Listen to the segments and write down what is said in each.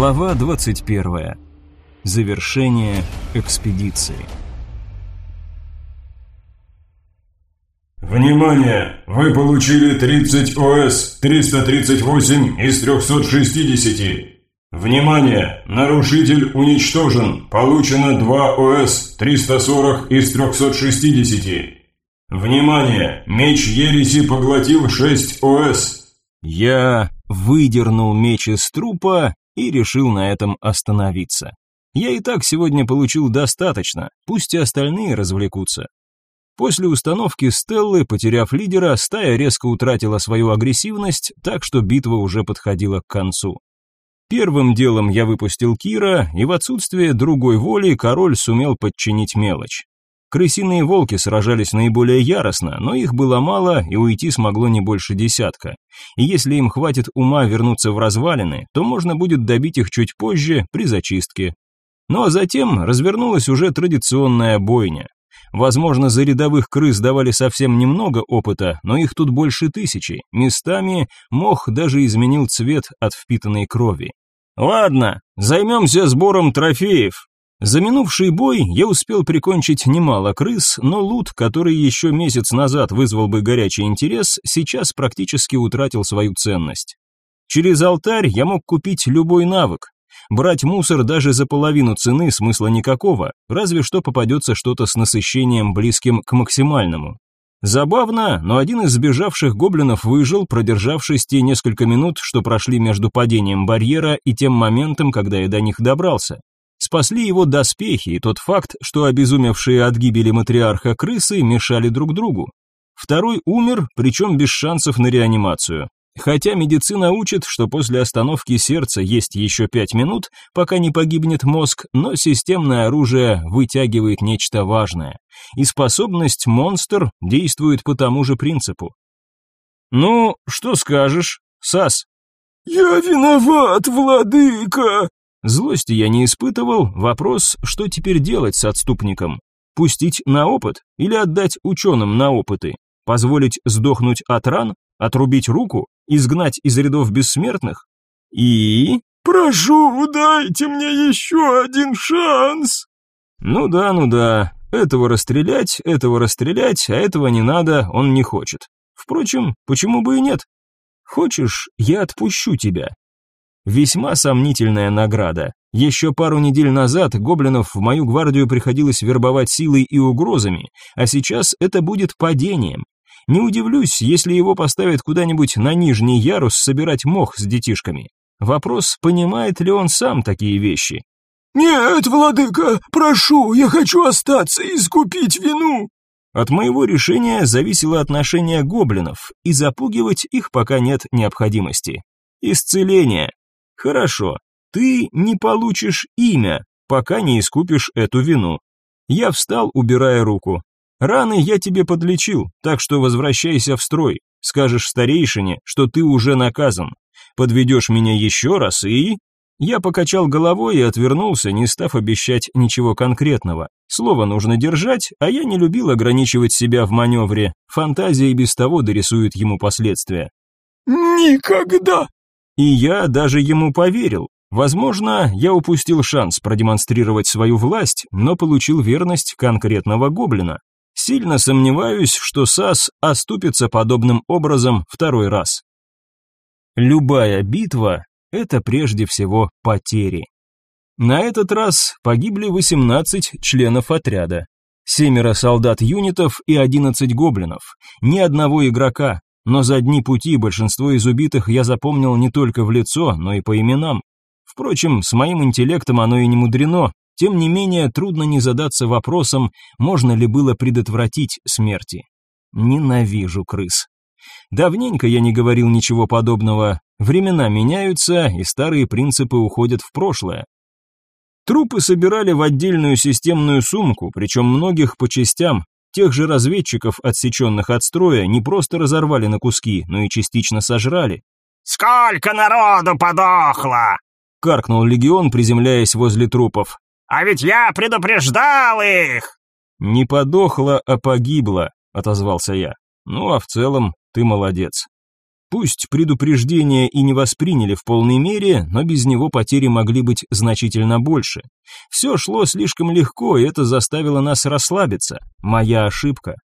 Глава 21. Завершение экспедиции. Внимание! Вы получили 30 ОС 338 из 360. Внимание! Нарушитель уничтожен. Получено 2 ОС 340 из 360. Внимание! Меч ереси поглотил 6 ОС. Я выдернул меч из трупа и решил на этом остановиться. Я и так сегодня получил достаточно, пусть и остальные развлекутся. После установки Стеллы, потеряв лидера, стая резко утратила свою агрессивность, так что битва уже подходила к концу. Первым делом я выпустил Кира, и в отсутствие другой воли король сумел подчинить мелочь. Крысиные волки сражались наиболее яростно, но их было мало, и уйти смогло не больше десятка. И если им хватит ума вернуться в развалины, то можно будет добить их чуть позже при зачистке. Ну а затем развернулась уже традиционная бойня. Возможно, за рядовых крыс давали совсем немного опыта, но их тут больше тысячи. Местами мох даже изменил цвет от впитанной крови. «Ладно, займемся сбором трофеев», за минувший бой я успел прикончить немало крыс, но лут, который еще месяц назад вызвал бы горячий интерес, сейчас практически утратил свою ценность. Через алтарь я мог купить любой навык. Брать мусор даже за половину цены смысла никакого, разве что попадется что-то с насыщением близким к максимальному. Забавно, но один из сбежавших гоблинов выжил, продержавшись те несколько минут, что прошли между падением барьера и тем моментом, когда я до них добрался. Спасли его доспехи и тот факт, что обезумевшие от гибели матриарха крысы мешали друг другу. Второй умер, причем без шансов на реанимацию. Хотя медицина учит, что после остановки сердца есть еще пять минут, пока не погибнет мозг, но системное оружие вытягивает нечто важное. И способность монстр действует по тому же принципу. «Ну, что скажешь, Сас?» «Я виноват, владыка!» Злости я не испытывал, вопрос, что теперь делать с отступником? Пустить на опыт или отдать ученым на опыты? Позволить сдохнуть от ран? Отрубить руку? Изгнать из рядов бессмертных? И... «Прошу, дайте мне еще один шанс!» «Ну да, ну да, этого расстрелять, этого расстрелять, а этого не надо, он не хочет. Впрочем, почему бы и нет? Хочешь, я отпущу тебя, Весьма сомнительная награда. Еще пару недель назад гоблинов в мою гвардию приходилось вербовать силой и угрозами, а сейчас это будет падением. Не удивлюсь, если его поставят куда-нибудь на нижний ярус собирать мох с детишками. Вопрос, понимает ли он сам такие вещи. «Нет, владыка, прошу, я хочу остаться и искупить вину!» От моего решения зависело отношение гоблинов, и запугивать их пока нет необходимости. Исцеление. Хорошо, ты не получишь имя, пока не искупишь эту вину. Я встал, убирая руку. Раны я тебе подлечил, так что возвращайся в строй. Скажешь старейшине, что ты уже наказан. Подведешь меня еще раз и... Я покачал головой и отвернулся, не став обещать ничего конкретного. Слово нужно держать, а я не любил ограничивать себя в маневре. Фантазия и без того дорисует ему последствия. «Никогда и я даже ему поверил. Возможно, я упустил шанс продемонстрировать свою власть, но получил верность конкретного гоблина. Сильно сомневаюсь, что САС оступится подобным образом второй раз. Любая битва – это прежде всего потери. На этот раз погибли 18 членов отряда. Семеро солдат-юнитов и 11 гоблинов. Ни одного игрока. Но за дни пути большинство из убитых я запомнил не только в лицо, но и по именам. Впрочем, с моим интеллектом оно и не мудрено. Тем не менее, трудно не задаться вопросом, можно ли было предотвратить смерти. Ненавижу крыс. Давненько я не говорил ничего подобного. Времена меняются, и старые принципы уходят в прошлое. Трупы собирали в отдельную системную сумку, причем многих по частям. Тех же разведчиков, отсеченных от строя, не просто разорвали на куски, но и частично сожрали. «Сколько народу подохло!» — каркнул легион, приземляясь возле трупов. «А ведь я предупреждал их!» «Не подохло, а погибло», — отозвался я. «Ну а в целом ты молодец. Пусть предупреждение и не восприняли в полной мере, но без него потери могли быть значительно больше. Все шло слишком легко, и это заставило нас расслабиться. Моя ошибка.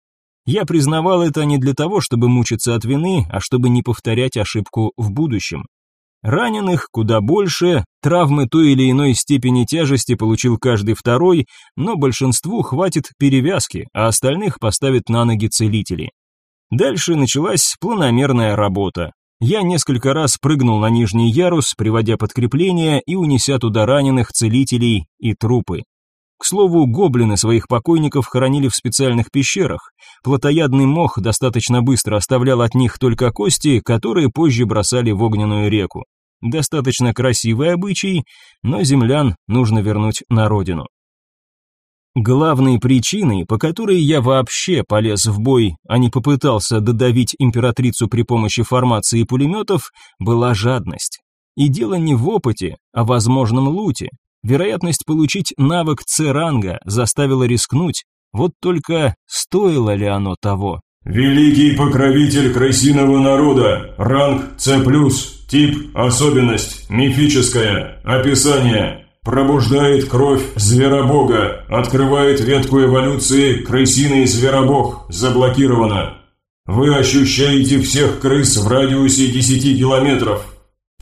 Я признавал это не для того, чтобы мучиться от вины, а чтобы не повторять ошибку в будущем. Раненых куда больше, травмы той или иной степени тяжести получил каждый второй, но большинству хватит перевязки, а остальных поставят на ноги целители. Дальше началась планомерная работа. Я несколько раз прыгнул на нижний ярус, приводя подкрепление и унеся туда раненых, целителей и трупы. К слову, гоблины своих покойников хоронили в специальных пещерах. Плотоядный мох достаточно быстро оставлял от них только кости, которые позже бросали в огненную реку. Достаточно красивый обычай, но землян нужно вернуть на родину. Главной причиной, по которой я вообще полез в бой, а не попытался додавить императрицу при помощи формации пулеметов, была жадность. И дело не в опыте, а в возможном луте. Вероятность получить навык Церанга заставила рискнуть, вот только стоило ли оно того? «Великий покровитель крысиного народа, ранг С+, тип, особенность, мифическая, описание, Пробуждает кровь зверобога. Открывает ветку эволюции крысиный зверобог. Заблокировано. Вы ощущаете всех крыс в радиусе 10 километров.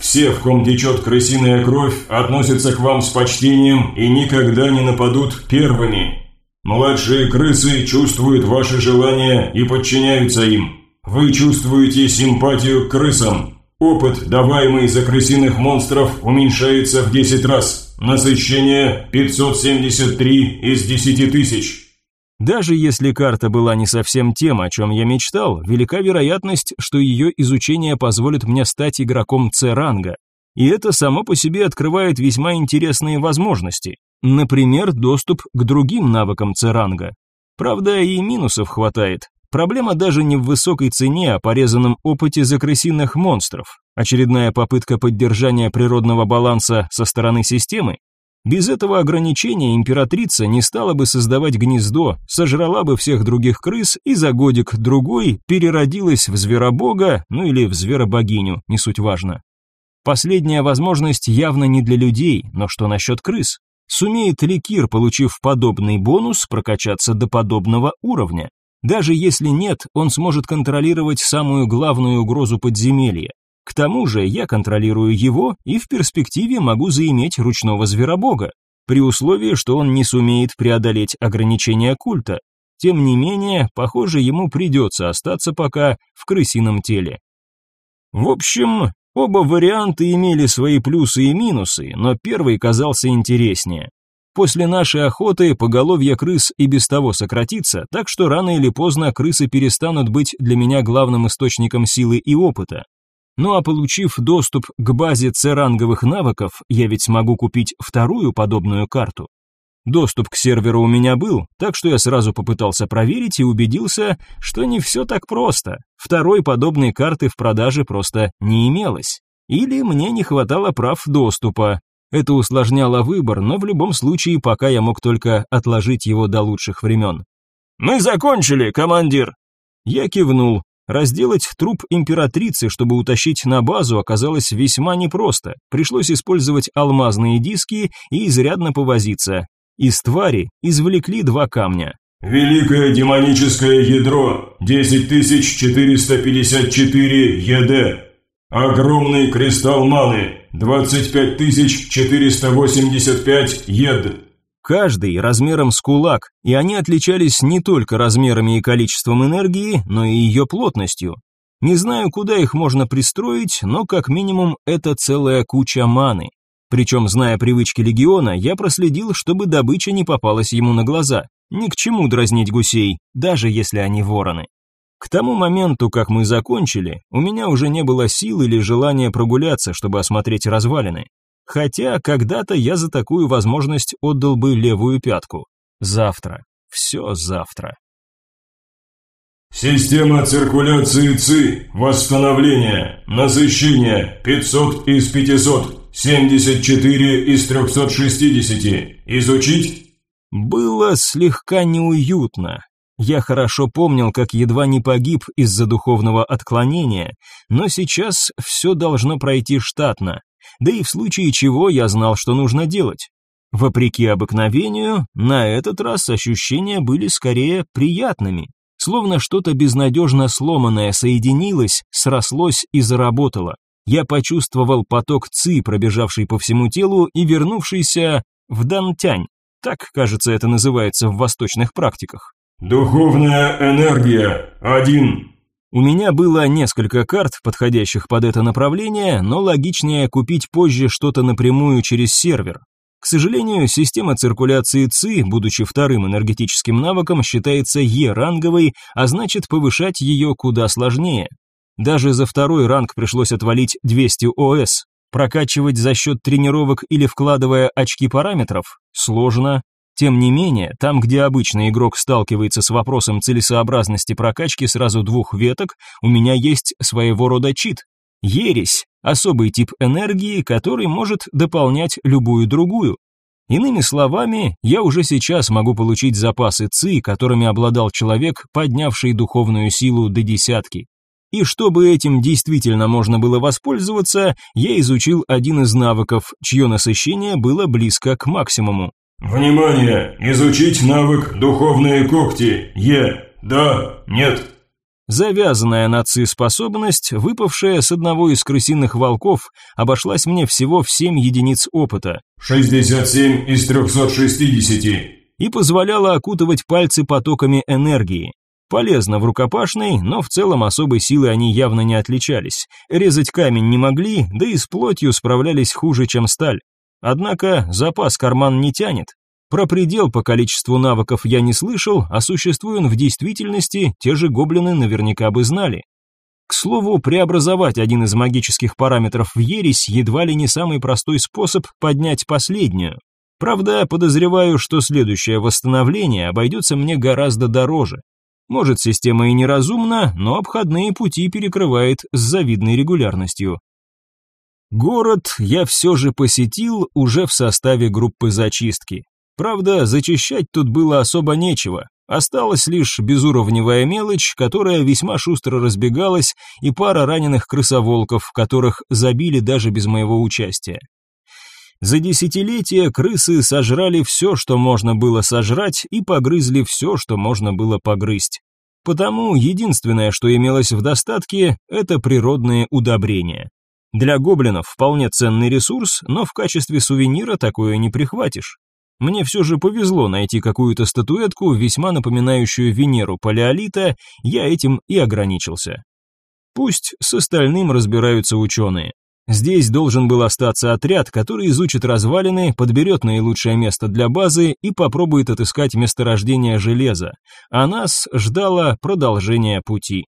Все, в ком течет крысиная кровь, относятся к вам с почтением и никогда не нападут первыми. Младшие крысы чувствуют ваши желания и подчиняются им. Вы чувствуете симпатию к крысам. Опыт, даваемый за крысиных монстров, уменьшается в 10 раз. Насыщение 573 из 10 тысяч. Даже если карта была не совсем тем, о чем я мечтал, велика вероятность, что ее изучение позволит мне стать игроком С-ранга. И это само по себе открывает весьма интересные возможности. Например, доступ к другим навыкам С-ранга. Правда, и минусов хватает. Проблема даже не в высокой цене, а порезанном опыте за крысиных монстров. Очередная попытка поддержания природного баланса со стороны системы? Без этого ограничения императрица не стала бы создавать гнездо, сожрала бы всех других крыс и за годик-другой переродилась в зверобога, ну или в зверобогиню, не суть важно. Последняя возможность явно не для людей, но что насчет крыс? Сумеет ли Кир, получив подобный бонус, прокачаться до подобного уровня? Даже если нет, он сможет контролировать самую главную угрозу подземелья. К тому же я контролирую его и в перспективе могу заиметь ручного зверобога, при условии, что он не сумеет преодолеть ограничения культа. Тем не менее, похоже, ему придется остаться пока в крысином теле. В общем, оба варианта имели свои плюсы и минусы, но первый казался интереснее. После нашей охоты поголовье крыс и без того сократится, так что рано или поздно крысы перестанут быть для меня главным источником силы и опыта. Ну а получив доступ к базе церанговых навыков, я ведь смогу купить вторую подобную карту. Доступ к серверу у меня был, так что я сразу попытался проверить и убедился, что не все так просто. Второй подобной карты в продаже просто не имелось. Или мне не хватало прав доступа. Это усложняло выбор, но в любом случае пока я мог только отложить его до лучших времен. «Мы закончили, командир!» Я кивнул, Разделать труп императрицы, чтобы утащить на базу, оказалось весьма непросто. Пришлось использовать алмазные диски и изрядно повозиться. Из твари извлекли два камня. Великое демоническое ядро 10454 ЕД. Огромный кристалл маны 25485 ЕД каждый размером с кулак, и они отличались не только размерами и количеством энергии, но и ее плотностью. Не знаю, куда их можно пристроить, но как минимум это целая куча маны. Причем, зная привычки легиона, я проследил, чтобы добыча не попалась ему на глаза. Ни к чему дразнить гусей, даже если они вороны. К тому моменту, как мы закончили, у меня уже не было сил или желания прогуляться, чтобы осмотреть развалины. Хотя когда-то я за такую возможность отдал бы левую пятку. Завтра. Все завтра. Система циркуляции ЦИ. Восстановление. Насыщение. 500 из 500. 74 из 360. Изучить? Было слегка неуютно. Я хорошо помнил, как едва не погиб из-за духовного отклонения, но сейчас все должно пройти штатно да и в случае чего я знал, что нужно делать. Вопреки обыкновению, на этот раз ощущения были скорее приятными, словно что-то безнадежно сломанное соединилось, срослось и заработало. Я почувствовал поток ци, пробежавший по всему телу и вернувшийся в дантянь. Так, кажется, это называется в восточных практиках. Духовная энергия один. У меня было несколько карт, подходящих под это направление, но логичнее купить позже что-то напрямую через сервер. К сожалению, система циркуляции ЦИ, будучи вторым энергетическим навыком, считается Е-ранговой, а значит повышать ее куда сложнее. Даже за второй ранг пришлось отвалить 200 ОС. Прокачивать за счет тренировок или вкладывая очки параметров сложно тем не менее, там, где обычный игрок сталкивается с вопросом целесообразности прокачки сразу двух веток, у меня есть своего рода чит. Ересь – особый тип энергии, который может дополнять любую другую. Иными словами, я уже сейчас могу получить запасы ЦИ, которыми обладал человек, поднявший духовную силу до десятки. И чтобы этим действительно можно было воспользоваться, я изучил один из навыков, чье насыщение было близко к максимуму. «Внимание! Изучить навык «Духовные когти» Е. Да. Нет». Завязанная на ци способность, выпавшая с одного из крысиных волков, обошлась мне всего в 7 единиц опыта. 67 из 360. И позволяла окутывать пальцы потоками энергии. Полезно в рукопашной, но в целом особой силы они явно не отличались. Резать камень не могли, да и с плотью справлялись хуже, чем сталь. Однако запас карман не тянет. Про предел по количеству навыков я не слышал, а существует он в действительности, те же гоблины наверняка бы знали. К слову, преобразовать один из магических параметров в ересь едва ли не самый простой способ поднять последнюю. Правда, подозреваю, что следующее восстановление обойдется мне гораздо дороже. Может, система и неразумна, но обходные пути перекрывает с завидной регулярностью. Город я все же посетил уже в составе группы зачистки. Правда, зачищать тут было особо нечего. Осталась лишь безуровневая мелочь, которая весьма шустро разбегалась, и пара раненых крысоволков, которых забили даже без моего участия. За десятилетия крысы сожрали все, что можно было сожрать, и погрызли все, что можно было погрызть. Потому единственное, что имелось в достатке, это природные удобрения. Для гоблинов вполне ценный ресурс, но в качестве сувенира такое не прихватишь. Мне все же повезло найти какую-то статуэтку, весьма напоминающую Венеру палеолита, я этим и ограничился. Пусть с остальным разбираются ученые. Здесь должен был остаться отряд, который изучит развалины, подберет наилучшее место для базы и попробует отыскать месторождение железа, а нас ждало продолжение пути.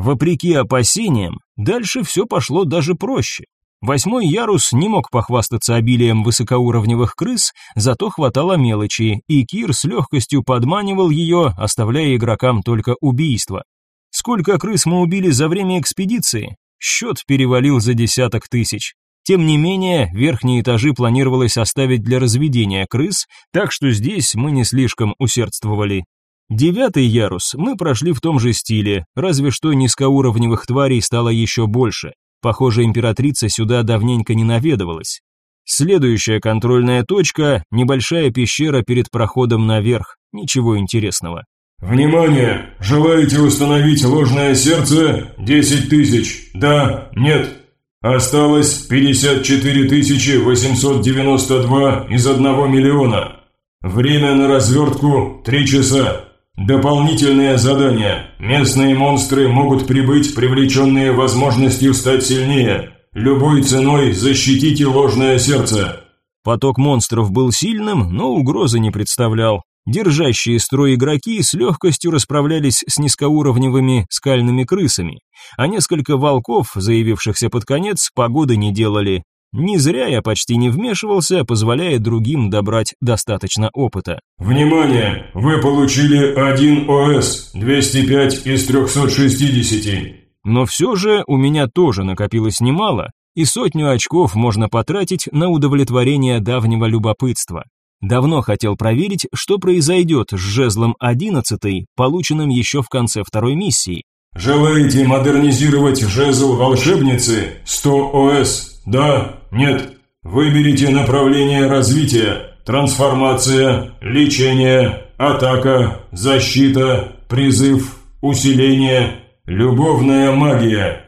Вопреки опасениям, дальше все пошло даже проще. Восьмой ярус не мог похвастаться обилием высокоуровневых крыс, зато хватало мелочи, и Кир с легкостью подманивал ее, оставляя игрокам только убийство. Сколько крыс мы убили за время экспедиции? Счет перевалил за десяток тысяч. Тем не менее, верхние этажи планировалось оставить для разведения крыс, так что здесь мы не слишком усердствовали. Девятый ярус мы прошли в том же стиле, разве что низкоуровневых тварей стало еще больше. Похоже, императрица сюда давненько не наведывалась. Следующая контрольная точка – небольшая пещера перед проходом наверх. Ничего интересного. «Внимание! Желаете установить ложное сердце? 10 тысяч. Да, нет. Осталось 54 892 из 1 миллиона. Время на развертку – 3 часа. Дополнительное задание. Местные монстры могут прибыть, привлеченные возможностью стать сильнее. Любой ценой защитите ложное сердце. Поток монстров был сильным, но угрозы не представлял. Держащие строй игроки с легкостью расправлялись с низкоуровневыми скальными крысами, а несколько волков, заявившихся под конец, погоды не делали. Не зря я почти не вмешивался, позволяя другим добрать достаточно опыта. Внимание! Вы получили один ОС, 205 из 360. Но все же у меня тоже накопилось немало, и сотню очков можно потратить на удовлетворение давнего любопытства. Давно хотел проверить, что произойдет с жезлом 11, полученным еще в конце второй миссии. «Желаете модернизировать жезл волшебницы? 100 ОС? Да, нет. Выберите направление развития. Трансформация, лечение, атака, защита, призыв, усиление, любовная магия.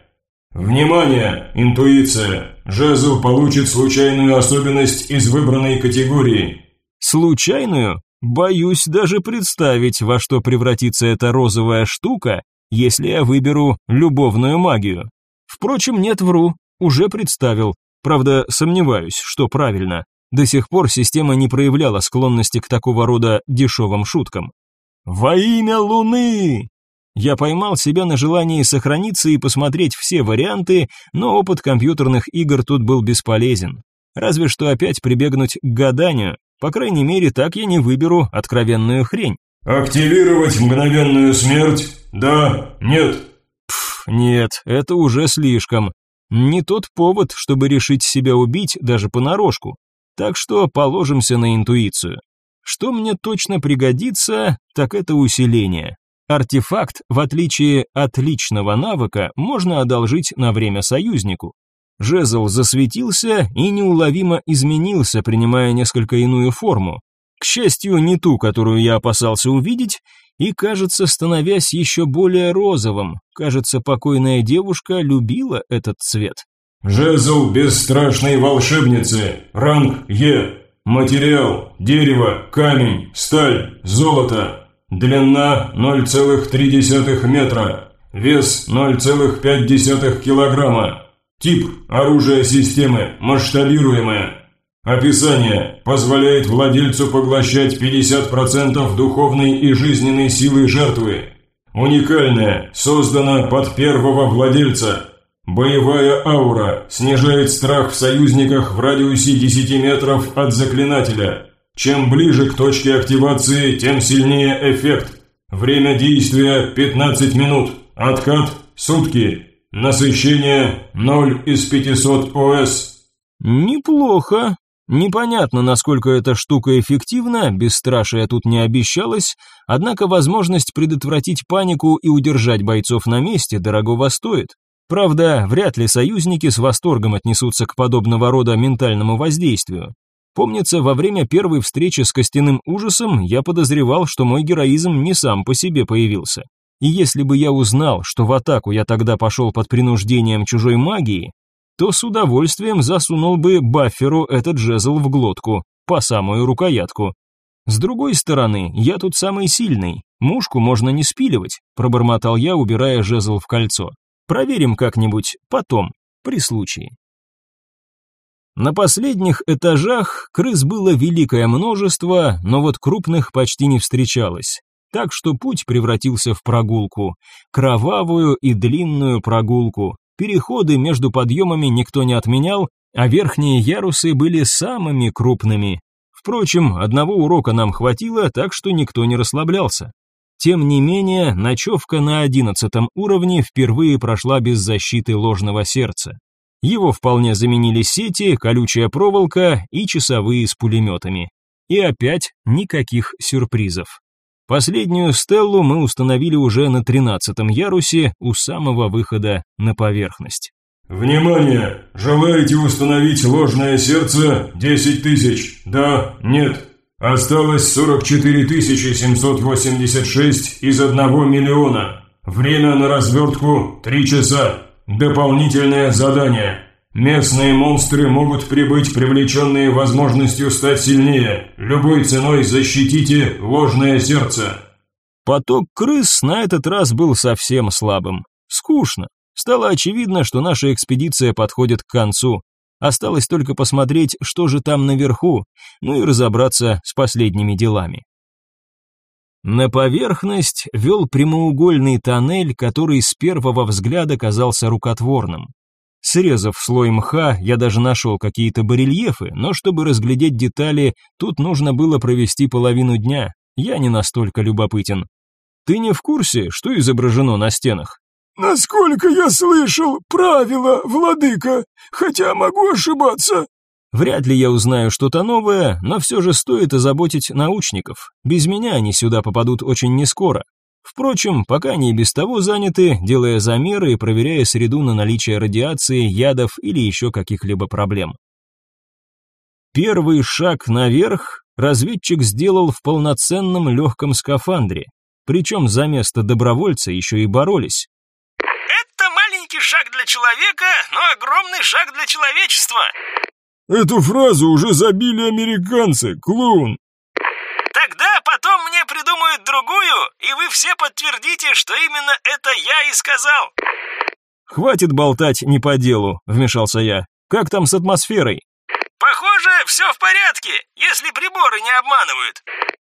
Внимание, интуиция. Жезл получит случайную особенность из выбранной категории. Случайную? Боюсь даже представить, во что превратится эта розовая штука, если я выберу любовную магию. Впрочем, нет, вру, уже представил. Правда, сомневаюсь, что правильно. До сих пор система не проявляла склонности к такого рода дешевым шуткам. «Во имя Луны!» Я поймал себя на желании сохраниться и посмотреть все варианты, но опыт компьютерных игр тут был бесполезен. Разве что опять прибегнуть к гаданию. По крайней мере, так я не выберу откровенную хрень. «Активировать мгновенную смерть? Да? Нет?» Пф, нет, это уже слишком. Не тот повод, чтобы решить себя убить даже понарошку. Так что положимся на интуицию. Что мне точно пригодится, так это усиление. Артефакт, в отличие от личного навыка, можно одолжить на время союзнику. Жезл засветился и неуловимо изменился, принимая несколько иную форму. К счастью, не ту, которую я опасался увидеть, и, кажется, становясь еще более розовым, кажется, покойная девушка любила этот цвет. «Жезл бесстрашной волшебницы, ранг Е, материал, дерево, камень, сталь, золото, длина 0,3 метра, вес 0,5 килограмма, тип оружия системы, масштабируемое». Описание позволяет владельцу поглощать 50% духовной и жизненной силы жертвы. Уникальное, создано под первого владельца. Боевая аура снижает страх в союзниках в радиусе 10 метров от заклинателя. Чем ближе к точке активации, тем сильнее эффект. Время действия 15 минут. Откат – сутки. Насыщение 0 из 500 ОС. «Неплохо», Непонятно, насколько эта штука эффективна, бесстрашие тут не обещалось, однако возможность предотвратить панику и удержать бойцов на месте дорогого стоит. Правда, вряд ли союзники с восторгом отнесутся к подобного рода ментальному воздействию. Помнится, во время первой встречи с костяным ужасом я подозревал, что мой героизм не сам по себе появился. И если бы я узнал, что в атаку я тогда пошел под принуждением чужой магии, то с удовольствием засунул бы Бафферу этот жезл в глотку, по самую рукоятку. С другой стороны, я тут самый сильный, мушку можно не спиливать, пробормотал я, убирая жезл в кольцо. Проверим как-нибудь потом, при случае. На последних этажах крыс было великое множество, но вот крупных почти не встречалось. Так что путь превратился в прогулку, кровавую и длинную прогулку, Переходы между подъемами никто не отменял, а верхние ярусы были самыми крупными. Впрочем, одного урока нам хватило, так что никто не расслаблялся. Тем не менее, ночевка на одиннадцатом уровне впервые прошла без защиты ложного сердца. Его вполне заменили сети, колючая проволока и часовые с пулеметами. И опять никаких сюрпризов. Последнюю стеллу мы установили уже на тринадцатом ярусе у самого выхода на поверхность. «Внимание! Желаете установить ложное сердце? 10 тысяч. Да? Нет?» Осталось 44 786 из 1 миллиона. Время на развертку 3 часа. Дополнительное задание. Местные монстры могут прибыть, привлеченные возможностью стать сильнее. Любой ценой защитите ложное сердце. Поток крыс на этот раз был совсем слабым. Скучно. Стало очевидно, что наша экспедиция подходит к концу. Осталось только посмотреть, что же там наверху, ну и разобраться с последними делами. На поверхность вел прямоугольный тоннель, который с первого взгляда казался рукотворным. Срезав слой мха, я даже нашел какие-то барельефы, но чтобы разглядеть детали, тут нужно было провести половину дня. Я не настолько любопытен. Ты не в курсе, что изображено на стенах? Насколько я слышал, правила, владыка, хотя могу ошибаться. Вряд ли я узнаю что-то новое, но все же стоит озаботить научников. Без меня они сюда попадут очень нескоро. Впрочем, пока они и без того заняты, делая замеры и проверяя среду на наличие радиации, ядов или еще каких-либо проблем. Первый шаг наверх разведчик сделал в полноценном легком скафандре, причем за место добровольца еще и боролись. «Это маленький шаг для человека, но огромный шаг для человечества!» «Эту фразу уже забили американцы, клоун!» потом мне придумают другую, и вы все подтвердите, что именно это я и сказал». «Хватит болтать не по делу», — вмешался я. «Как там с атмосферой?» «Похоже, все в порядке, если приборы не обманывают».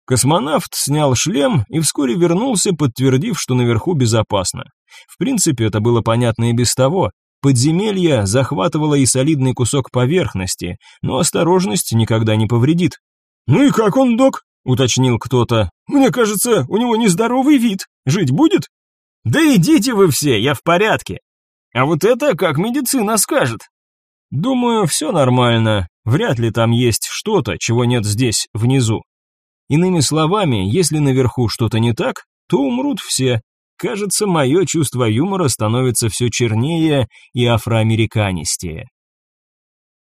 Космонавт снял шлем и вскоре вернулся, подтвердив, что наверху безопасно. В принципе, это было понятно и без того. Подземелье захватывало и солидный кусок поверхности, но осторожность никогда не повредит. «Ну и как он, док?» уточнил кто-то. Мне кажется, у него нездоровый вид. Жить будет? Да идите вы все, я в порядке. А вот это как медицина скажет. Думаю, все нормально. Вряд ли там есть что-то, чего нет здесь, внизу. Иными словами, если наверху что-то не так, то умрут все. Кажется, мое чувство юмора становится все чернее и афроамериканистее.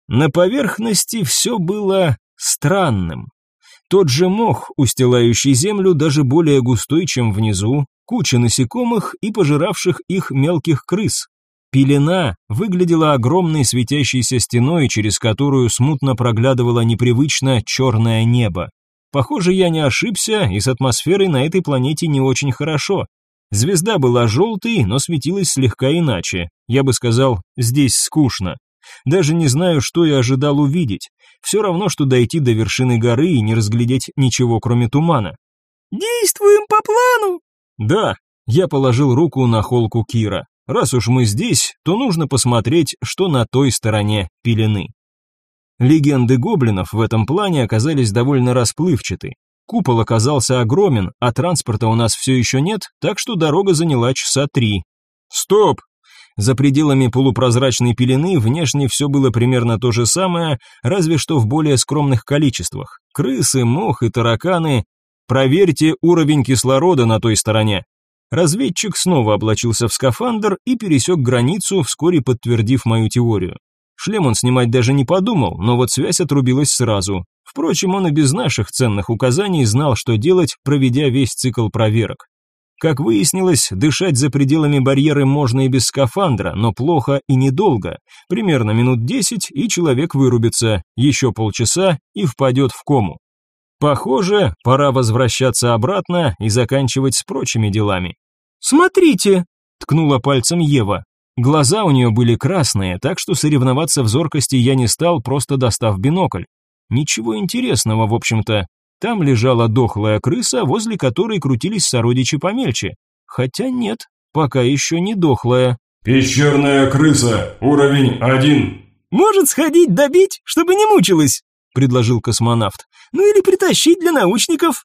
На поверхности все было странным. Тот же мох, устилающий землю, даже более густой, чем внизу, куча насекомых и пожиравших их мелких крыс. Пелена выглядела огромной светящейся стеной, через которую смутно проглядывало непривычно черное небо. Похоже, я не ошибся, и с атмосферой на этой планете не очень хорошо. Звезда была желтой, но светилась слегка иначе. Я бы сказал, здесь скучно. Даже не знаю, что я ожидал увидеть. Все равно, что дойти до вершины горы и не разглядеть ничего, кроме тумана. «Действуем по плану!» «Да», — я положил руку на холку Кира. «Раз уж мы здесь, то нужно посмотреть, что на той стороне пелены». Легенды гоблинов в этом плане оказались довольно расплывчаты. Купол оказался огромен, а транспорта у нас все еще нет, так что дорога заняла часа три. «Стоп!» За пределами полупрозрачной пелены внешне все было примерно то же самое, разве что в более скромных количествах. Крысы, мох и тараканы. Проверьте уровень кислорода на той стороне. Разведчик снова облачился в скафандр и пересек границу, вскоре подтвердив мою теорию. Шлем он снимать даже не подумал, но вот связь отрубилась сразу. Впрочем, он и без наших ценных указаний знал, что делать, проведя весь цикл проверок. Как выяснилось, дышать за пределами барьеры можно и без скафандра, но плохо и недолго. Примерно минут 10, и человек вырубится, еще полчаса и впадет в кому. Похоже, пора возвращаться обратно и заканчивать с прочими делами. «Смотрите!» — ткнула пальцем Ева. Глаза у нее были красные, так что соревноваться в зоркости я не стал, просто достав бинокль. Ничего интересного, в общем-то, там лежала дохлая крыса, возле которой крутились сородичи помельче. Хотя нет, пока еще не дохлая. «Пещерная крыса, уровень один». «Может сходить добить, чтобы не мучилась?» – предложил космонавт. «Ну или притащить для научников».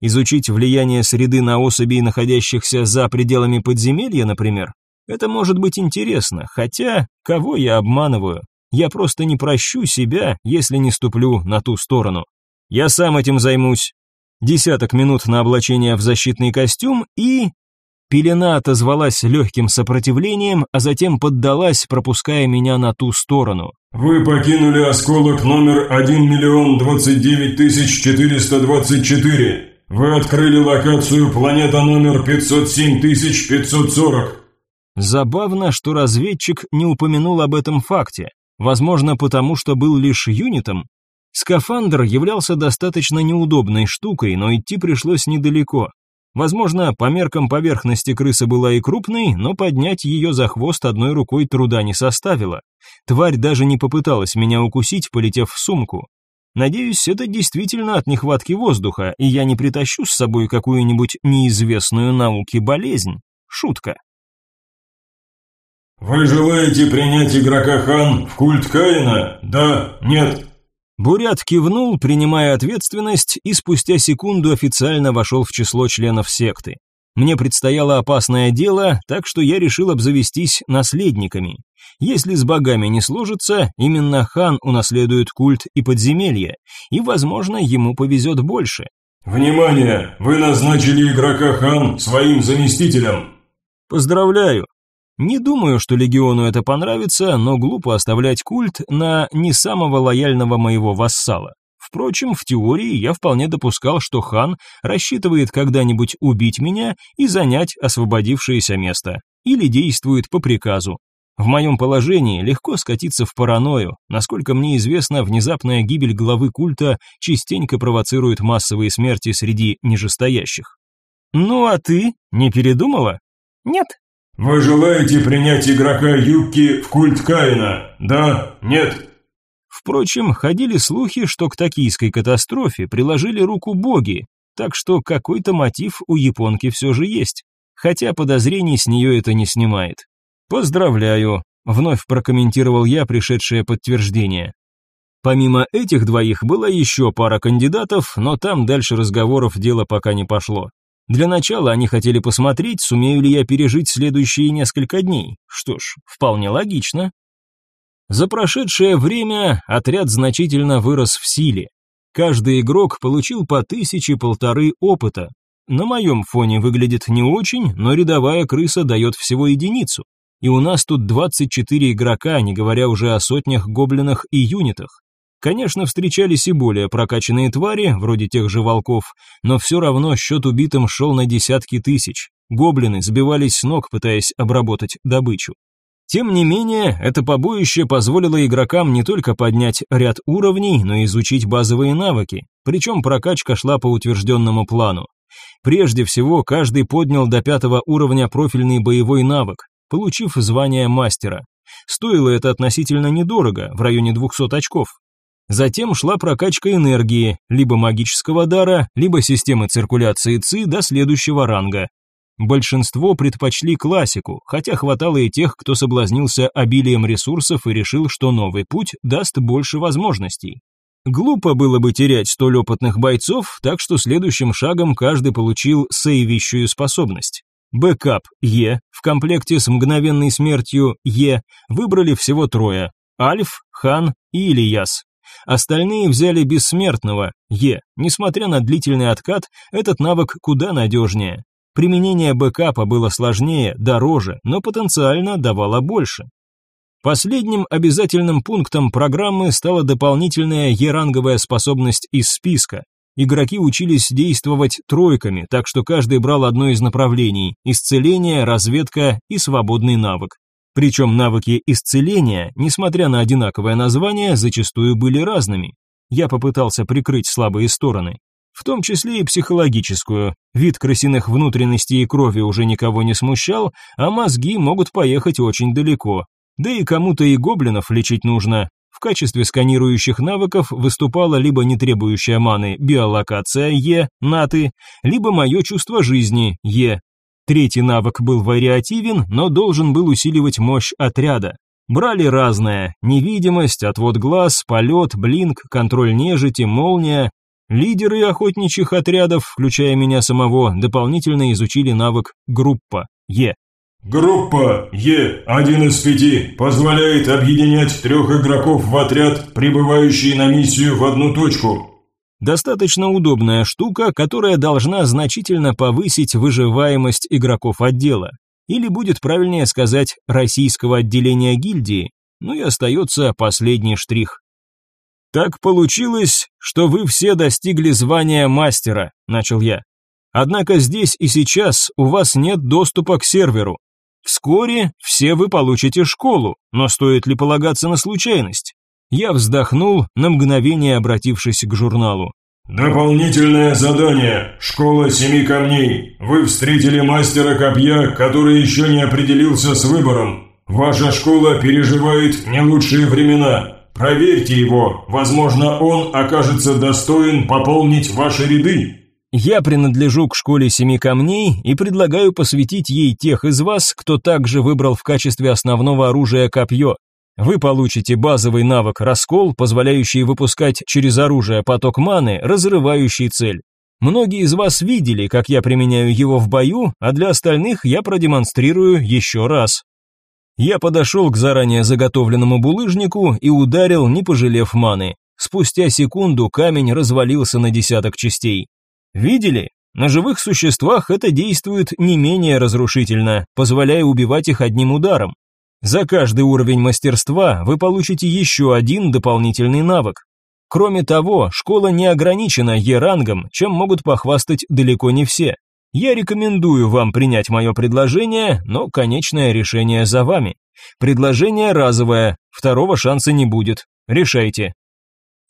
Изучить влияние среды на особей, находящихся за пределами подземелья, например, это может быть интересно, хотя кого я обманываю? Я просто не прощу себя, если не ступлю на ту сторону. Я сам этим займусь. Десяток минут на облачение в защитный костюм и... Пелена отозвалась легким сопротивлением, а затем поддалась, пропуская меня на ту сторону. «Вы покинули осколок номер 1 миллион 29 тысяч 424. Вы открыли локацию планета номер 507 тысяч 540». Забавно, что разведчик не упомянул об этом факте. Возможно, потому что был лишь юнитом, Скафандр являлся достаточно неудобной штукой, но идти пришлось недалеко. Возможно, по меркам поверхности крыса была и крупной, но поднять ее за хвост одной рукой труда не составило. Тварь даже не попыталась меня укусить, полетев в сумку. Надеюсь, это действительно от нехватки воздуха, и я не притащу с собой какую-нибудь неизвестную науке болезнь. Шутка. «Вы желаете принять игрока Хан в культ Каина? Да? Нет?» Бурят кивнул, принимая ответственность, и спустя секунду официально вошел в число членов секты. Мне предстояло опасное дело, так что я решил обзавестись наследниками. Если с богами не сложится, именно хан унаследует культ и подземелье, и, возможно, ему повезет больше. «Внимание! Вы назначили игрока хан своим заместителем!» «Поздравляю! Не думаю, что легиону это понравится, но глупо оставлять культ на не самого лояльного моего вассала. Впрочем, в теории я вполне допускал, что хан рассчитывает когда-нибудь убить меня и занять освободившееся место, или действует по приказу. В моем положении легко скатиться в паранойю. Насколько мне известно, внезапная гибель главы культа частенько провоцирует массовые смерти среди нижестоящих. «Ну а ты не передумала?» «Нет», «Вы желаете принять игрока Юки в культ Каина, да? Нет?» Впрочем, ходили слухи, что к токийской катастрофе приложили руку боги, так что какой-то мотив у японки все же есть, хотя подозрений с нее это не снимает. «Поздравляю», — вновь прокомментировал я пришедшее подтверждение. Помимо этих двоих была еще пара кандидатов, но там дальше разговоров дело пока не пошло. Для начала они хотели посмотреть, сумею ли я пережить следующие несколько дней. Что ж, вполне логично. За прошедшее время отряд значительно вырос в силе. Каждый игрок получил по тысяче-полторы опыта. На моем фоне выглядит не очень, но рядовая крыса дает всего единицу. И у нас тут 24 игрока, не говоря уже о сотнях гоблинах и юнитах. Конечно, встречались и более прокачанные твари, вроде тех же волков, но все равно счет убитым шел на десятки тысяч. Гоблины сбивались с ног, пытаясь обработать добычу. Тем не менее, это побоище позволило игрокам не только поднять ряд уровней, но и изучить базовые навыки, причем прокачка шла по утвержденному плану. Прежде всего, каждый поднял до пятого уровня профильный боевой навык, получив звание мастера. Стоило это относительно недорого, в районе 200 очков, Затем шла прокачка энергии, либо магического дара, либо системы циркуляции ЦИ до следующего ранга. Большинство предпочли классику, хотя хватало и тех, кто соблазнился обилием ресурсов и решил, что новый путь даст больше возможностей. Глупо было бы терять столь опытных бойцов, так что следующим шагом каждый получил сейвящую способность. Бэкап Е в комплекте с мгновенной смертью Е выбрали всего трое – Альф, Хан и Ильяс. Остальные взяли бессмертного Е. Несмотря на длительный откат, этот навык куда надежнее. Применение бэкапа было сложнее, дороже, но потенциально давало больше. Последним обязательным пунктом программы стала дополнительная еранговая способность из списка. Игроки учились действовать тройками, так что каждый брал одно из направлений – исцеление, разведка и свободный навык. Причем навыки исцеления, несмотря на одинаковое название, зачастую были разными. Я попытался прикрыть слабые стороны, в том числе и психологическую. Вид крысиных внутренностей и крови уже никого не смущал, а мозги могут поехать очень далеко. Да и кому-то и гоблинов лечить нужно. В качестве сканирующих навыков выступала либо не требующая маны биолокация Е, Наты, либо мое чувство жизни Е, Третий навык был вариативен, но должен был усиливать мощь отряда. Брали разное – невидимость, отвод глаз, полет, блинк, контроль нежити, молния. Лидеры охотничьих отрядов, включая меня самого, дополнительно изучили навык «Группа Е». Группа Е, один из пяти, позволяет объединять трех игроков в отряд, прибывающий на миссию в одну точку. Достаточно удобная штука, которая должна значительно повысить выживаемость игроков отдела. Или будет правильнее сказать российского отделения гильдии, ну и остается последний штрих. «Так получилось, что вы все достигли звания мастера», – начал я. «Однако здесь и сейчас у вас нет доступа к серверу. Вскоре все вы получите школу, но стоит ли полагаться на случайность? Я вздохнул, на мгновение обратившись к журналу. «Дополнительное задание. Школа семи камней. Вы встретили мастера копья, который еще не определился с выбором. Ваша школа переживает не лучшие времена. Проверьте его. Возможно, он окажется достоин пополнить ваши ряды». Я принадлежу к школе семи камней и предлагаю посвятить ей тех из вас, кто также выбрал в качестве основного оружия копье. Вы получите базовый навык «Раскол», позволяющий выпускать через оружие поток маны, разрывающий цель. Многие из вас видели, как я применяю его в бою, а для остальных я продемонстрирую еще раз. Я подошел к заранее заготовленному булыжнику и ударил, не пожалев маны. Спустя секунду камень развалился на десяток частей. Видели? На живых существах это действует не менее разрушительно, позволяя убивать их одним ударом. За каждый уровень мастерства вы получите еще один дополнительный навык. Кроме того, школа не ограничена Е-рангом, чем могут похвастать далеко не все. Я рекомендую вам принять мое предложение, но конечное решение за вами. Предложение разовое, второго шанса не будет. Решайте.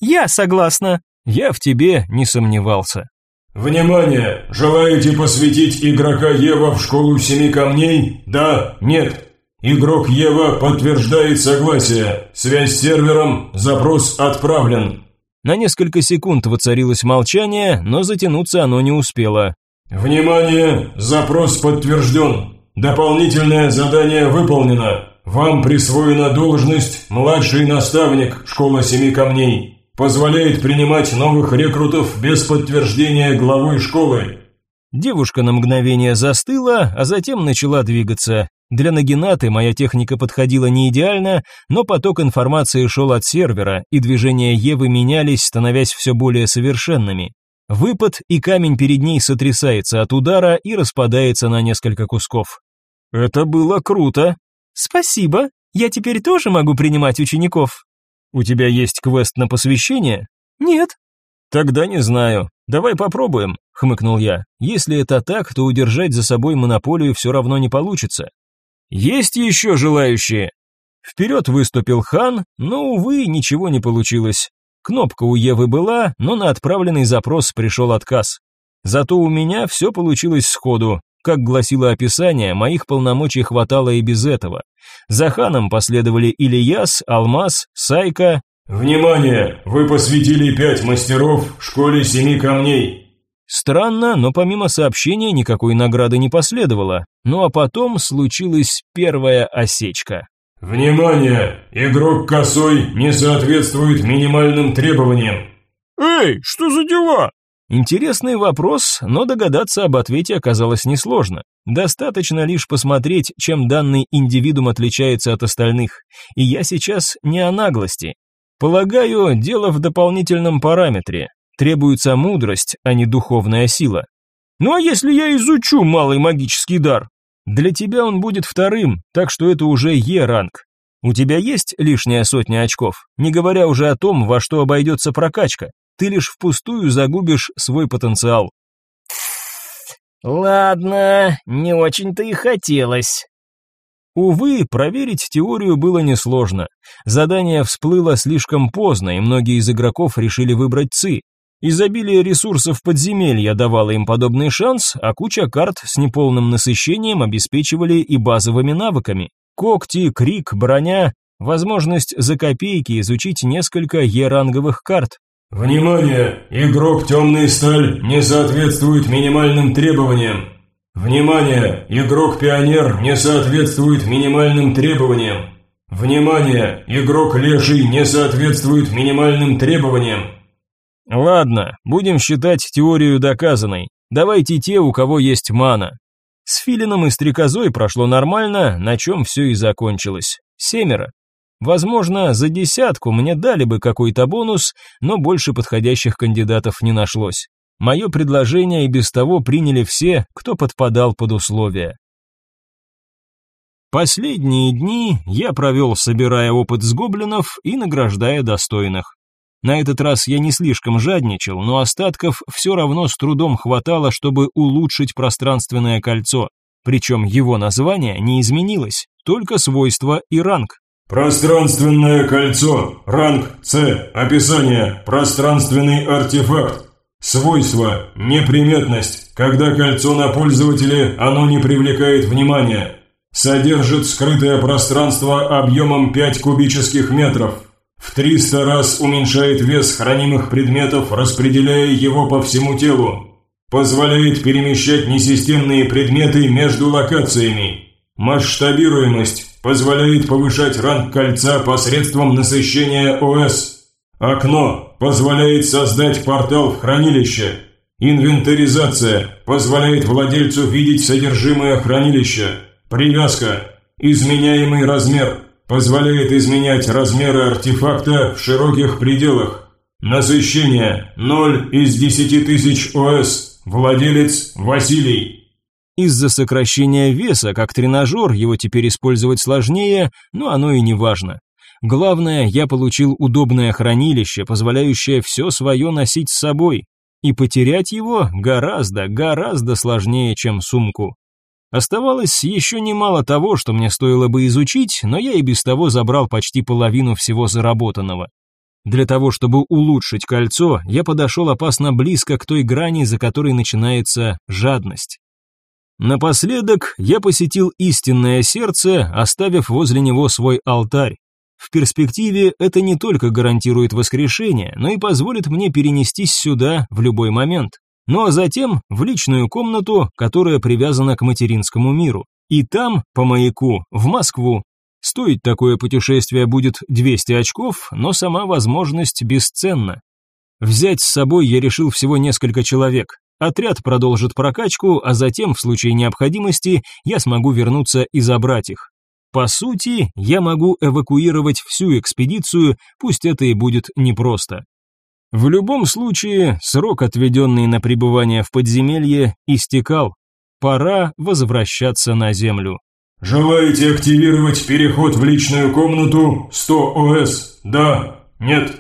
Я согласна. Я в тебе не сомневался. Внимание! Желаете посвятить игрока Ева в школу семи камней? Да? Нет? Игрок Ева подтверждает согласие. Связь с сервером, запрос отправлен. На несколько секунд воцарилось молчание, но затянуться оно не успело. Внимание, запрос подтвержден. Дополнительное задание выполнено. Вам присвоена должность младший наставник школы семи камней. Позволяет принимать новых рекрутов без подтверждения главой школы. Девушка на мгновение застыла, а затем начала двигаться. Для Нагинаты моя техника подходила не идеально, но поток информации шел от сервера, и движения Евы менялись, становясь все более совершенными. Выпад, и камень перед ней сотрясается от удара и распадается на несколько кусков. «Это было круто!» «Спасибо! Я теперь тоже могу принимать учеников!» «У тебя есть квест на посвящение?» «Нет». «Тогда не знаю. Давай попробуем», — хмыкнул я. «Если это так, то удержать за собой монополию все равно не получится. Есть еще желающие? Вперед выступил хан, но, увы, ничего не получилось. Кнопка у Евы была, но на отправленный запрос пришел отказ. Зато у меня все получилось сходу. Как гласило описание, моих полномочий хватало и без этого. За ханом последовали Ильяс, Алмаз, Сайка. «Внимание! Вы посвятили пять мастеров в школе семи камней. Странно, но помимо сообщения никакой награды не последовало. Ну а потом случилась первая осечка. «Внимание! Игрок косой не соответствует минимальным требованиям». «Эй, что за дела?» Интересный вопрос, но догадаться об ответе оказалось несложно. Достаточно лишь посмотреть, чем данный индивидуум отличается от остальных. И я сейчас не о наглости. Полагаю, дело в дополнительном параметре требуется мудрость, а не духовная сила. Ну а если я изучу малый магический дар? Для тебя он будет вторым, так что это уже Е-ранг. У тебя есть лишняя сотня очков, не говоря уже о том, во что обойдется прокачка. Ты лишь впустую загубишь свой потенциал. Ладно, не очень-то и хотелось. Увы, проверить теорию было несложно. Задание всплыло слишком поздно, и многие из игроков решили выбрать ЦИ, Изобилие ресурсов подземелья давало им подобный шанс, а куча карт с неполным насыщением обеспечивали и базовыми навыками. Когти, крик, броня, возможность за копейки изучить несколько Е-ранговых карт. Внимание! Игрок «Темная сталь» не соответствует минимальным требованиям. Внимание! Игрок «Пионер» не соответствует минимальным требованиям. Внимание! Игрок «Леший» не соответствует минимальным требованиям. Ладно, будем считать теорию доказанной. Давайте те, у кого есть мана. С Филином и Стрекозой прошло нормально, на чем все и закончилось. Семеро. Возможно, за десятку мне дали бы какой-то бонус, но больше подходящих кандидатов не нашлось. Мое предложение и без того приняли все, кто подпадал под условия. Последние дни я провел, собирая опыт с гоблинов и награждая достойных. На этот раз я не слишком жадничал, но остатков все равно с трудом хватало, чтобы улучшить пространственное кольцо. Причем его название не изменилось, только свойства и ранг. Пространственное кольцо. Ранг С. Описание. Пространственный артефакт. Свойства. Неприметность. Когда кольцо на пользователе, оно не привлекает внимания. Содержит скрытое пространство объемом 5 кубических метров в 300 раз уменьшает вес хранимых предметов, распределяя его по всему телу. Позволяет перемещать несистемные предметы между локациями. Масштабируемость позволяет повышать ранг кольца посредством насыщения ОС. Окно позволяет создать портал в хранилище. Инвентаризация позволяет владельцу видеть содержимое хранилища. Привязка – изменяемый размер – Позволяет изменять размеры артефакта в широких пределах. Насыщение 0 из 10 тысяч ОС. Владелец Василий. Из-за сокращения веса, как тренажер, его теперь использовать сложнее, но оно и не важно. Главное, я получил удобное хранилище, позволяющее все свое носить с собой. И потерять его гораздо, гораздо сложнее, чем сумку. Оставалось еще немало того, что мне стоило бы изучить, но я и без того забрал почти половину всего заработанного. Для того, чтобы улучшить кольцо, я подошел опасно близко к той грани, за которой начинается жадность. Напоследок я посетил истинное сердце, оставив возле него свой алтарь. В перспективе это не только гарантирует воскрешение, но и позволит мне перенестись сюда в любой момент ну а затем в личную комнату, которая привязана к материнскому миру. И там, по маяку, в Москву. Стоить такое путешествие будет 200 очков, но сама возможность бесценна. Взять с собой я решил всего несколько человек. Отряд продолжит прокачку, а затем, в случае необходимости, я смогу вернуться и забрать их. По сути, я могу эвакуировать всю экспедицию, пусть это и будет непросто. В любом случае, срок, отведенный на пребывание в подземелье, истекал. Пора возвращаться на Землю. «Желаете активировать переход в личную комнату 100 ОС? Да? Нет?»